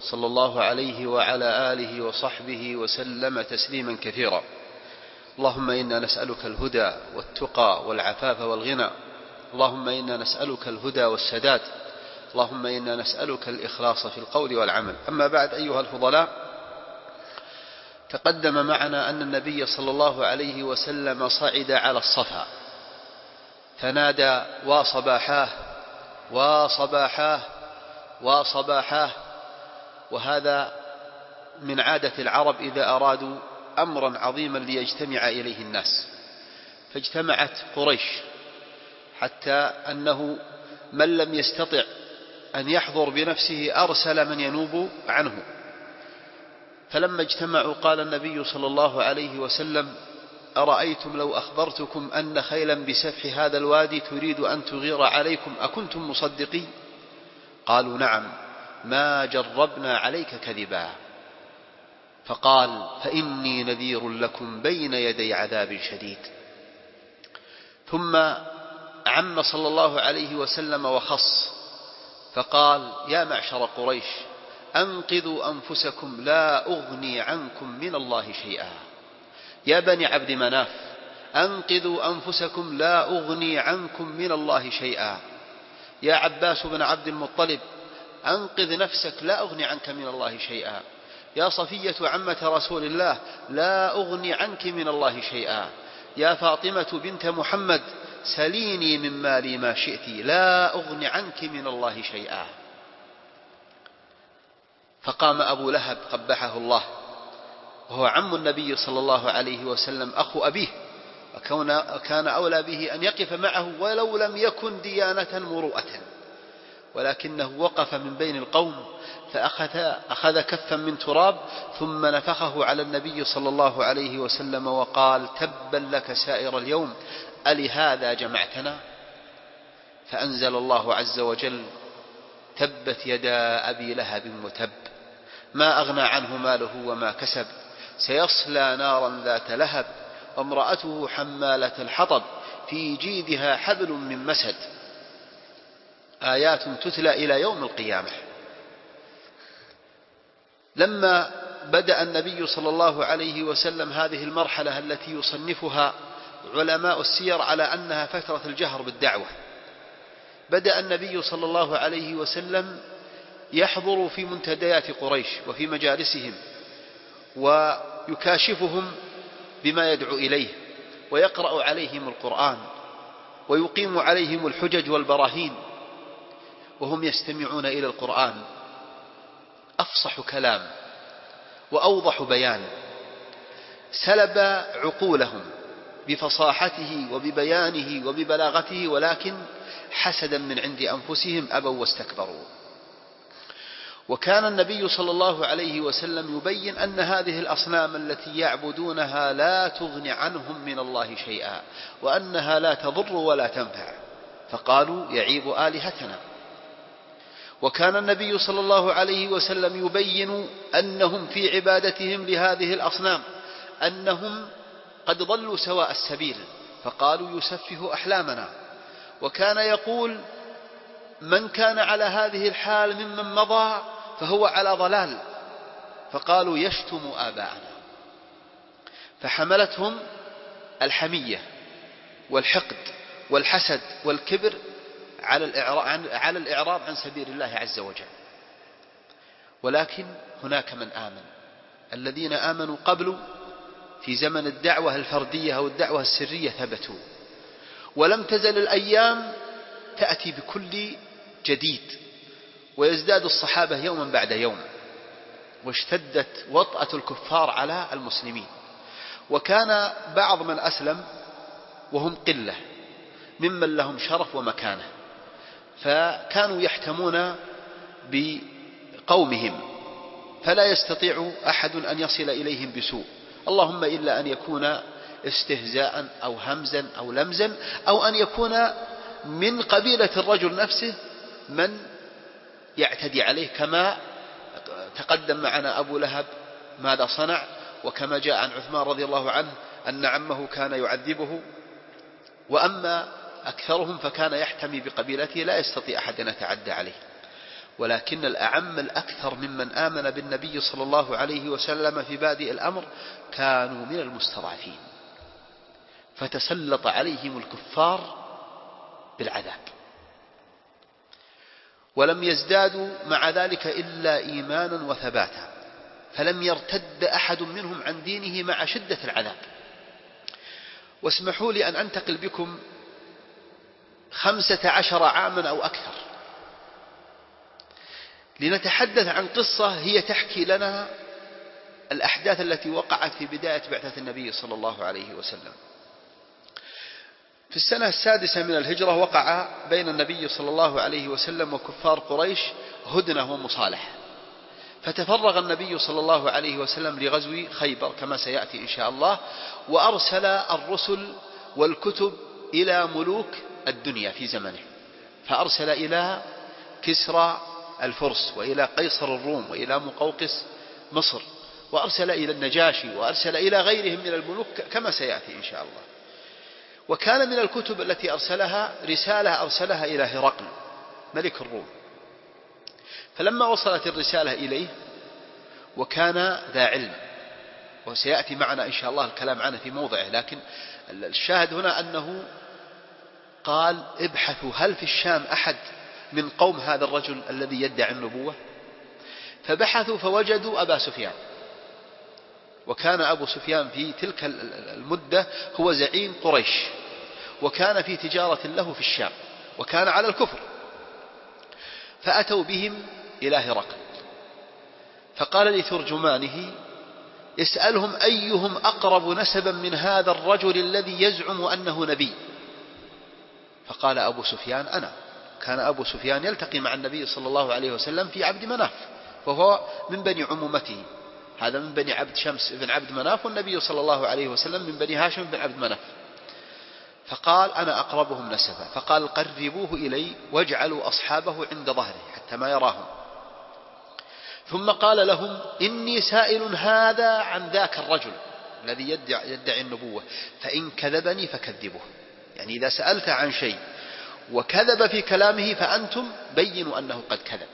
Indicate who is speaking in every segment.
Speaker 1: صلى الله عليه وعلى آله وصحبه وسلم تسليما كثيرا. اللهم إنا نسألك الهدى والتقى والعفاف والغنى. اللهم إنا نسألك الهدى والسداد. اللهم إنا نسألك الإخلاص في القول والعمل. أما بعد أيها الفضلاء تقدم معنا أن النبي صلى الله عليه وسلم صعد على الصفا. فنادى وصباحاه وصباحاه وصباحاه وهذا من عادة العرب إذا أرادوا أمرا عظيما ليجتمع إليه الناس. فاجتمعت قريش حتى أنه من لم يستطع أن يحضر بنفسه أرسل من ينوب عنه. فلما اجتمعوا قال النبي صلى الله عليه وسلم أرأيتم لو أخبرتكم أن خيلا بسفح هذا الوادي تريد أن تغير عليكم أكنتم مصدقين قالوا نعم. ما جربنا عليك كذبا. فقال فإني نذير لكم بين يدي عذاب شديد. ثم عم صلى الله عليه وسلم وخص. فقال يا معشر قريش أنقذوا أنفسكم لا أغني عنكم من الله شيئا. يا بني عبد مناف أنقذوا أنفسكم لا أغني عنكم من الله شيئا. يا عباس بن عبد المطلب أنقذ نفسك لا أغني عنك من الله شيئا. يا صفية عمة رسول الله لا أغني عنك من الله شيئا. يا فاطمة بنت محمد سليني من مالي ما شئت لا أغني عنك من الله شيئا. فقام أبو لهب قبحه الله. وهو عم النبي صلى الله عليه وسلم أخو أبيه. وكان أولى به أن يقف معه ولو لم يكن ديانة مروءة. ولكنه وقف من بين القوم فأخذ أخذ كفا من تراب ثم نفخه على النبي صلى الله عليه وسلم وقال تبا لك سائر اليوم ألهذا جمعتنا؟ فأنزل الله عز وجل تبت يدا أبي لهب وتب ما أغنى عنه ماله وما كسب سيصلى نارا ذات لهب وامرأته حمالة الحطب في جيدها حبل من مسد. آيات تتلى إلى يوم القيامة. لما بدأ النبي صلى الله عليه وسلم هذه المرحلة التي يصنفها علماء السير على أنها فترة الجهر بالدعوة. بدأ النبي صلى الله عليه وسلم يحضر في منتديات قريش وفي مجالسهم ويكاشفهم بما يدعو إليه ويقرأ عليهم القرآن ويقيم عليهم الحجج والبراهين وهم يستمعون إلى القرآن. أفصح كلام وأوضح بيان. سلب عقولهم بفصاحته وببيانه وببلاغته ولكن حسدا من عند أنفسهم أبوا واستكبروا. وكان النبي صلى الله عليه وسلم يبين أن هذه الأصنام التي يعبدونها لا تغني عنهم من الله شيئا وأنها لا تضر ولا تنفع. فقالوا يعيب آلهتنا. وكان النبي صلى الله عليه وسلم يبين أنهم في عبادتهم لهذه الأصنام أنهم قد ضلوا سواء السبيل فقالوا يسفه أحلامنا. وكان يقول من كان على هذه الحال ممن مضى فهو على ضلال. فقالوا يشتم آباءنا. فحملتهم الحمية والحقد والحسد والكبر على الإعراض على الإعراض عن سبيل الله عز وجل. ولكن هناك من آمن. الذين آمنوا قبل في زمن الدعوة الفردية أو الدعوة السرية ثبتوا. ولم تزل الأيام تأتي بكل جديد. ويزداد الصحابة يوما بعد يوم. واشتدت وطأة الكفار على المسلمين. وكان بعض من أسلم وهم قلة. ممن لهم شرف ومكانة. فكانوا يحتمون بقومهم فلا يستطيع أحد أن يصل إليهم بسوء. اللهم إلا أن يكون استهزاء أو همزا أو لمزا أو أن يكون من قبيلة الرجل نفسه من يعتدي عليه كما تقدم معنا أبو لهب ماذا صنع وكما جاء عن عثمان رضي الله عنه أن عمه كان يعذبه. وأما أكثرهم فكان يحتمي بقبيلته لا يستطيع أحد أن يتعدى عليه. ولكن الأعم الأكثر ممن آمن بالنبي صلى الله عليه وسلم في بادئ الأمر كانوا من المستضعفين. فتسلط عليهم الكفار بالعذاب. ولم يزدادوا مع ذلك إلا إيمانا وثباتا. فلم يرتد أحد منهم عن دينه مع شدة العذاب. واسمحوا لي أن أنتقل بكم خمسة عشر عاما أو أكثر. لنتحدث عن قصة هي تحكي لنا الأحداث التي وقعت في بداية بعثة النبي صلى الله عليه وسلم. في السنة السادسة من الهجرة وقع بين النبي صلى الله عليه وسلم وكفار قريش هدنة ومصالحة. فتفرغ النبي صلى الله عليه وسلم لغزو خيبر كما سيأتي إن شاء الله وأرسل الرسل والكتب إلى ملوك الدنيا في زمنه. فأرسل إلى كسرى الفرس وإلى قيصر الروم وإلى مقوقس مصر وأرسل إلى النجاشي وأرسل إلى غيرهم من الملوك كما سيأتي إن شاء الله. وكان من الكتب التي أرسلها رسالة أرسلها إلى هرقل ملك الروم. فلما وصلت الرسالة إليه وكان ذا علم وسيأتي معنا إن شاء الله الكلام عنه في موضعه لكن الشاهد هنا أنه قال ابحثوا هل في الشام أحد من قوم هذا الرجل الذي يدعي النبوة؟ فبحثوا فوجدوا أبا سفيان. وكان أبو سفيان في تلك المدة هو زعيم قريش وكان في تجارة له في الشام وكان على الكفر. فأتوا بهم إلى هرقل. فقال لترجمانه اسألهم أيهم أقرب نسبا من هذا الرجل الذي يزعم أنه نبي. فقال أبو سفيان أنا. كان أبو سفيان يلتقي مع النبي صلى الله عليه وسلم في عبد مناف وهو من بني عمومته. هذا من بني عبد شمس بن عبد مناف والنبي صلى الله عليه وسلم من بني هاشم بن عبد مناف. فقال أنا أقربهم نسبا. فقال قربوه إلي واجعلوا أصحابه عند ظهره حتى ما يراهم. ثم قال لهم إني سائل هذا عن ذاك الرجل الذي يدعي, النبوة فإن كذبني فكذبوه. يعني إذا سألت عن شيء وكذب في كلامه فأنتم بينوا أنه قد كذب.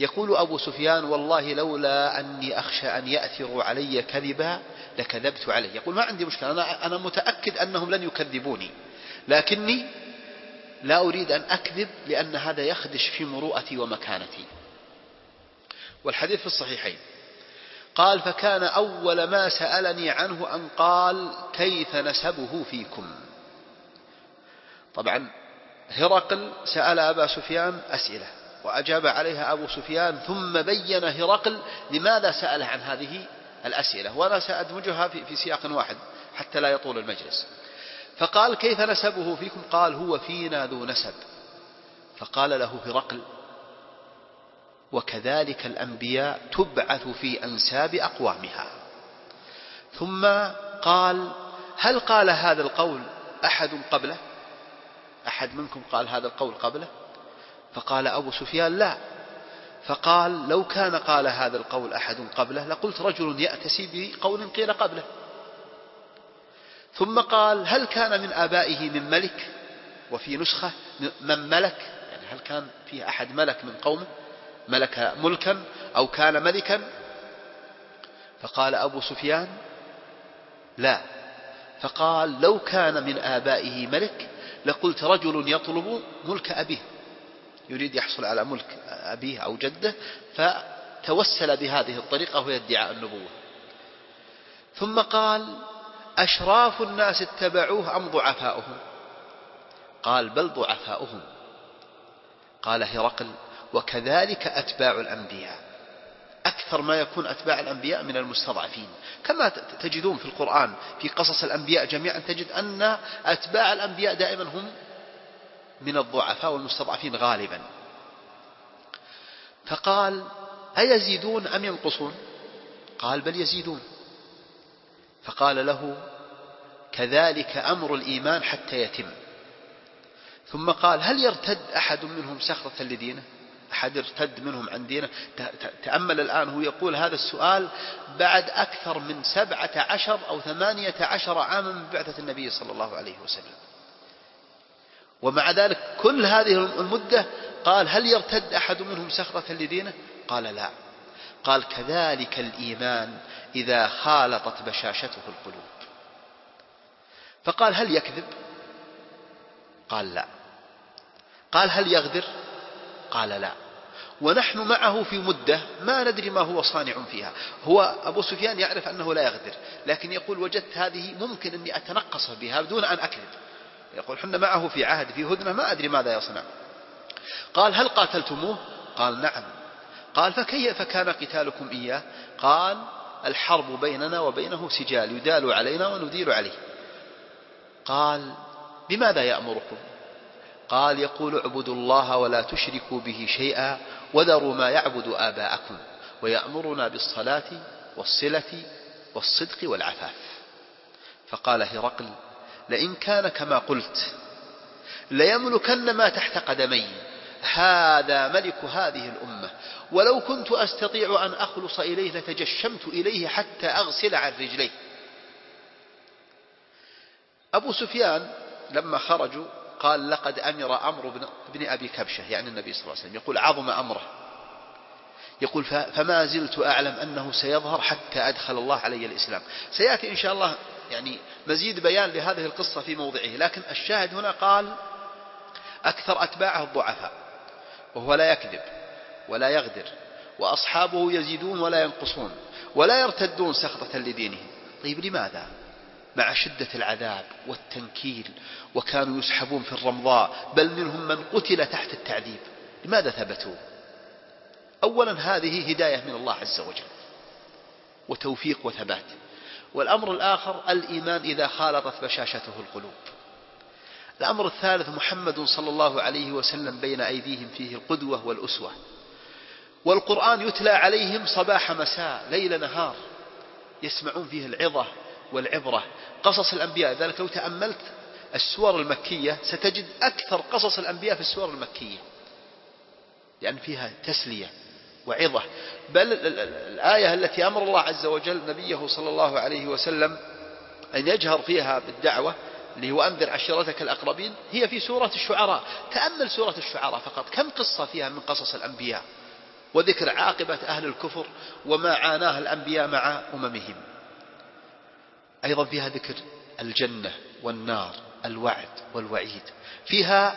Speaker 1: يقول أبو سفيان والله لولا أني أخشى أن يأثروا علي كذبا لكذبت عليه. يقول ما عندي مشكلة أنا, أنا متأكد أنهم لن يكذبوني لكني لا أريد أن أكذب لأن هذا يخدش في مروءتي ومكانتي. والحديث في الصحيحين قال فكان أول ما سألني عنه أن قال كيف نسبه فيكم؟ طبعا هرقل سأل أبا سفيان أسئلة وأجاب عليها أبو سفيان ثم بين هرقل لماذا سأله عن هذه الأسئلة؟ وأنا سأدمجها في, في سياق واحد حتى لا يطول المجلس. فقال كيف نسبه فيكم؟ قال هو فينا ذو نسب. فقال له هرقل وكذلك الأنبياء تبعث في أنساب أقوامها. ثم قال هل قال هذا القول أحد قبله؟ أحد منكم قال هذا القول قبله؟ فقال أبو سفيان لا. فقال لو كان قال هذا القول أحد قبله لقلت رجل يأتسي بقول قيل قبله. ثم قال هل كان من آبائه من ملك؟ وفي نسخة من ملك يعني هل كان فيه أحد ملك من قومه؟ ملك ملكا أو كان ملكا؟ فقال أبو سفيان لا. فقال لو كان من آبائه ملك لقلت رجل يطلب ملك أبيه يريد يحصل على ملك أبيه أو جده فتوسل بهذه الطريقة وهي ادعاء النبوة. ثم قال أشراف الناس اتبعوه أم ضعفاؤهم؟ قال بل ضعفاؤهم. قال هرقل وكذلك أتباع الأنبياء. أكثر ما يكون أتباع الأنبياء من المستضعفين. كما تجدون في القرآن في قصص الأنبياء جميعا تجد أن أتباع الأنبياء دائما هم من الضعفاء والمستضعفين غالبا. فقال أيزيدون أم ينقصون؟ قال بل يزيدون. فقال له كذلك أمر الإيمان حتى يتم. ثم قال هل يرتد أحد منهم سخرة لدينه؟ أحد ارتد منهم عن دينه. تأمل الآن هو يقول هذا السؤال بعد أكثر من سبعة عشر أو ثمانية عشر عاما من بعثة النبي صلى الله عليه وسلم. ومع ذلك كل هذه المدة قال هل يرتد أحد منهم سخرة لدينه؟ قال لا. قال كذلك الإيمان إذا خالطت بشاشته القلوب. فقال هل يكذب؟ قال لا. قال هل يغدر؟ قال لا. ونحن معه في مدة ما ندري ما هو صانع فيها. هو أبو سفيان يعرف أنه لا يغدر لكن يقول وجدت هذه ممكن أني أتنقص بها بدون أن أكذب. يقول حنا معه في عهد في هدنة ما أدري ماذا يصنع. قال هل قاتلتموه؟ قال نعم. قال فكيف كان قتالكم إياه؟ قال الحرب بيننا وبينه سجال يدال علينا وندير عليه. قال بماذا يأمركم؟ قال يقول اعبدوا الله ولا تشركوا به شيئا وذروا ما يعبد آباءكم ويأمرنا بالصلاة والصلة والصدق والعفاف. فقال هرقل لئن كان كما قلت ليملكن ما تحت قدمي. هذا ملك هذه الأمة. ولو كنت أستطيع أن أخلص إليه لتجشمت إليه حتى أغسل عن رجليه. أبو سفيان لما خرجوا قال لقد أمر أمر بن أبي كبشة يعني النبي صلى الله عليه وسلم يقول عظم أمره. يقول فما زلت أعلم أنه سيظهر حتى أدخل الله علي الإسلام. سيأتي إن شاء الله يعني مزيد بيان لهذه القصة في موضعه لكن الشاهد هنا قال أكثر أتباعه الضعفاء وهو لا يكذب ولا يغدر وأصحابه يزيدون ولا ينقصون ولا يرتدون سخطة لدينهم طيب لماذا؟ مع شدة العذاب والتنكيل وكانوا يسحبون في الرمضاء بل منهم من قتل تحت التعذيب. لماذا ثبتوا؟ أولا هذه هداية من الله عز وجل وتوفيق وثبات. والأمر الآخر الإيمان إذا خالطت بشاشته القلوب. الأمر الثالث محمد صلى الله عليه وسلم بين أيديهم فيه القدوة والأسوة. والقرآن يتلى عليهم صباح مساء ليل نهار يسمعون فيه العظة والعبرة. قصص الأنبياء ذلك لو تأملت السور المكية ستجد أكثر قصص الأنبياء في السور المكية. لأن فيها تسلية وعظة. بل الآية التي أمر الله عز وجل نبيه صلى الله عليه وسلم أن يجهر فيها بالدعوة اللي هو أنذر عشيرتك الأقربين هي في سورة الشعراء. تأمل سورة الشعراء فقط. كم قصة فيها من قصص الأنبياء؟ وذكر عاقبة أهل الكفر وما عاناه الأنبياء مع أممهم. أيضا فيها ذكر الجنة والنار الوعد والوعيد. فيها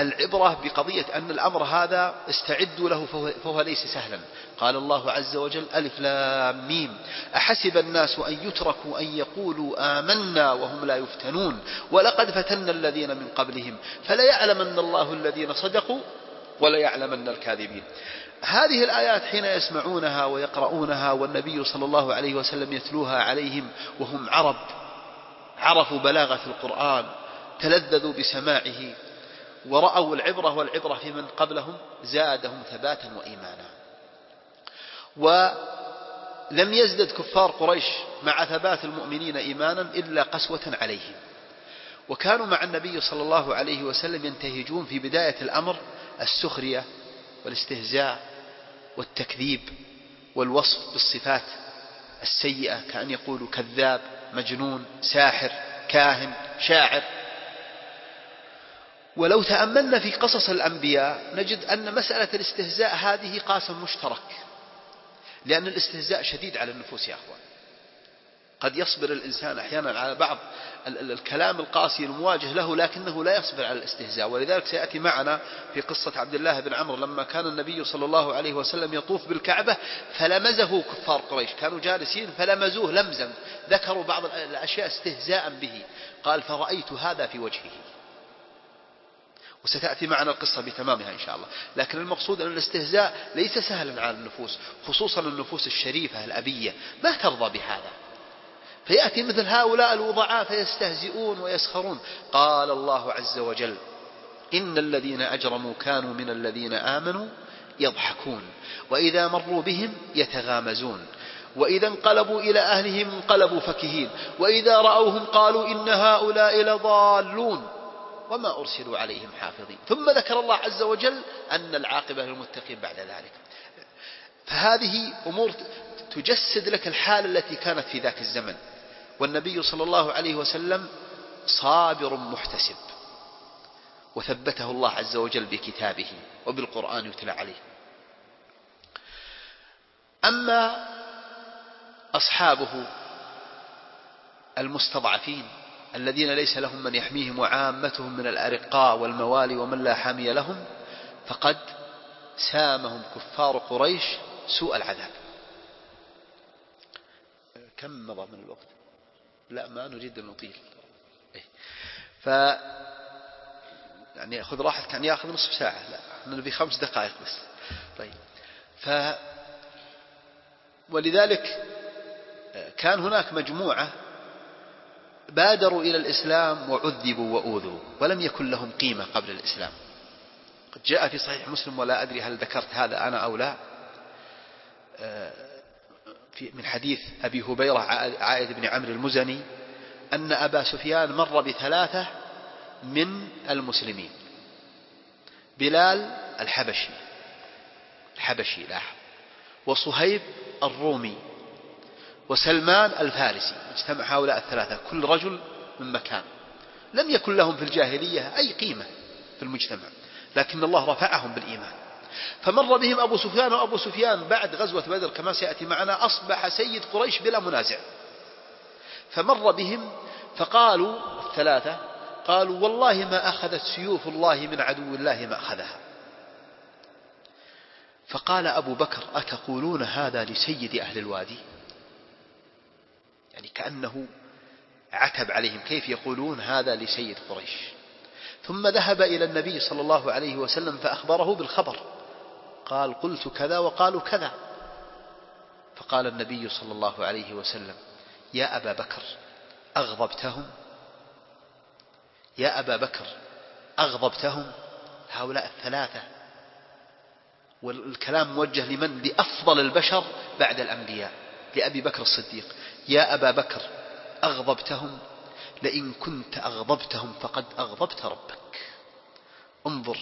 Speaker 1: العبرة بقضية أن الأمر هذا استعدوا له فهو, ليس سهلا. قال الله عز وجل ألف لام ميم. أحسب الناس أن يتركوا أن يقولوا آمنا وهم لا يفتنون. ولقد فتنا الذين من قبلهم. فليعلمن الله الذين صدقوا وليعلمن الكاذبين. هذه الآيات حين يسمعونها ويقرؤونها والنبي صلى الله عليه وسلم يتلوها عليهم وهم عرب عرفوا بلاغة القرآن تلذذوا بسماعه ورأوا العبرة والعبرة في من قبلهم زادهم ثباتا وإيمانا. ولم يزدد كفار قريش مع ثبات المؤمنين إيمانا إلا قسوة عليهم. وكانوا مع النبي صلى الله عليه وسلم ينتهجون في بداية الأمر السخرية والاستهزاء والتكذيب والوصف بالصفات السيئة كأن يقولوا كذاب مجنون ساحر كاهن شاعر. ولو تأملنا في قصص الأنبياء نجد أن مسألة الاستهزاء هذه قاسم مشترك لأن الاستهزاء شديد على النفوس يا أخوان. قد يصبر الإنسان أحيانا على بعض الكلام القاسي المواجه له لكنه لا يصبر على الاستهزاء. ولذلك سيأتي معنا في قصة عبد الله بن عمرو لما كان النبي صلى الله عليه وسلم يطوف بالكعبة فلمزه كفار قريش. كانوا جالسين فلمزوه لمزا. ذكروا بعض الأشياء استهزاء به. قال فرأيت هذا في وجهه. وستأتي معنا القصة بتمامها إن شاء الله. لكن المقصود أن الاستهزاء ليس سهلا على النفوس خصوصا النفوس الشريفة الأبية. ما ترضى بهذا؟ فيأتي مثل هؤلاء الوضعاء فيستهزئون ويسخرون. قال الله عز وجل إن الذين أجرموا كانوا من الذين آمنوا يضحكون وإذا مروا بهم يتغامزون وإذا انقلبوا إلى أهلهم انقلبوا فكهين وإذا رأوهم قالوا إن هؤلاء لضالون وما أرسلوا عليهم حافظين. ثم ذكر الله عز وجل أن العاقبة للمتقين بعد ذلك. فهذه أمور تجسد لك الحالة التي كانت في ذاك الزمن. والنبي صلى الله عليه وسلم صابر محتسب وثبته الله عز وجل بكتابه وبالقرآن يتلى عليه. أما أصحابه المستضعفين الذين ليس لهم من يحميهم وعامتهم من الأرقاء والموالي ومن لا حامي لهم فقد سامهم كفار قريش سوء العذاب. كم مضى من الوقت؟ لا ما نريد أن نطيل. إيه. ف يعني خذ راحتك كان ياخذ نصف ساعة. لا إحنا نبي خمس دقائق بس. طيب. ف ولذلك كان هناك مجموعة بادروا إلى الإسلام وعذبوا وأوذوا ولم يكن لهم قيمة قبل الإسلام. قد جاء في صحيح مسلم ولا أدري هل ذكرت هذا أنا أو لا. من حديث أبي هبيرة عائد بن عمرو المزني أن أبا سفيان مر بثلاثة من المسلمين. بلال الحبشي. الحبشي لاحظ وصهيب الرومي. وسلمان الفارسي. اجتمع هؤلاء الثلاثة كل رجل من مكان. لم يكن لهم في الجاهلية أي قيمة في المجتمع لكن الله رفعهم بالإيمان. فمر بهم أبو سفيان وأبو سفيان بعد غزوة بدر كما سيأتي معنا أصبح سيد قريش بلا منازع. فمر بهم فقالوا الثلاثة قالوا والله ما أخذت سيوف الله من عدو الله ما أخذها. فقال أبو بكر أتقولون هذا لسيد أهل الوادي؟ يعني كأنه عتب عليهم كيف يقولون هذا لسيد قريش؟ ثم ذهب إلى النبي صلى الله عليه وسلم فأخبره بالخبر. قال قلت كذا وقالوا كذا. فقال النبي صلى الله عليه وسلم يا أبا بكر أغضبتهم؟ يا أبا بكر أغضبتهم؟ هؤلاء الثلاثة. والكلام موجه لمن؟ لأفضل البشر بعد الأنبياء لأبي بكر الصديق. يا أبا بكر أغضبتهم؟ لئن كنت أغضبتهم فقد أغضبت ربك. انظر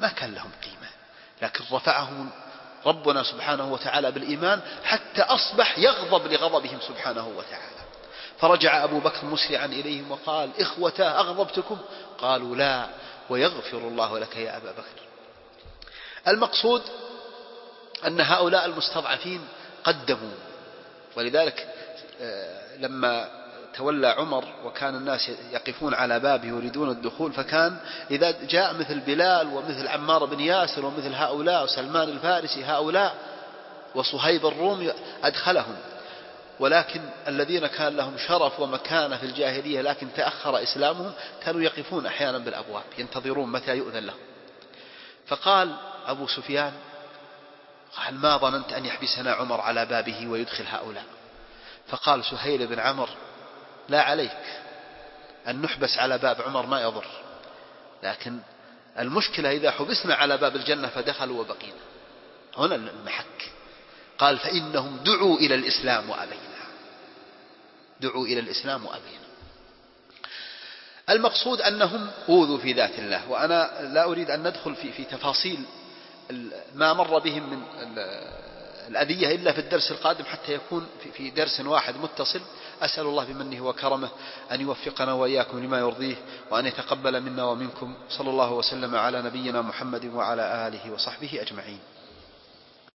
Speaker 1: ما كان لهم قيمة. لكن رفعهم ربنا سبحانه وتعالى بالإيمان حتى أصبح يغضب لغضبهم سبحانه وتعالى. فرجع أبو بكر مسرعا إليهم وقال إخوة أغضبتكم؟ قالوا لا ويغفر الله لك يا أبا بكر. المقصود أن هؤلاء المستضعفين قدموا. ولذلك آه، لما تولى عمر وكان الناس يقفون على بابه يريدون الدخول فكان إذا جاء مثل بلال ومثل عمار بن ياسر ومثل هؤلاء وسلمان الفارسي هؤلاء وصهيب الرومي أدخلهم. ولكن الذين كان لهم شرف ومكانة في الجاهلية لكن تأخر إسلامهم كانوا يقفون أحيانا بالأبواب ينتظرون متى يؤذن لهم. فقال أبو سفيان قال ما ظننت أن يحبسنا عمر على بابه ويدخل هؤلاء؟ فقال سهيل بن عمر لا عليك أن نحبس على باب عمر ما يضر لكن المشكلة إذا حبسنا على باب الجنة فدخلوا وبقينا. هنا المحك. قال فإنهم دعوا إلى الإسلام وأبينا. دعوا إلى الإسلام وأبينا. المقصود أنهم أوذوا في ذات الله وأنا لا أريد أن ندخل في, في تفاصيل ما مر بهم من الأذية إلا في الدرس القادم حتى يكون في درس واحد متصل. أسأل الله بمنه وكرمه أن يوفقنا وإياكم لما يرضيه وأن يتقبل منا ومنكم. صلى الله وسلم على نبينا محمد وعلى آله وصحبه أجمعين.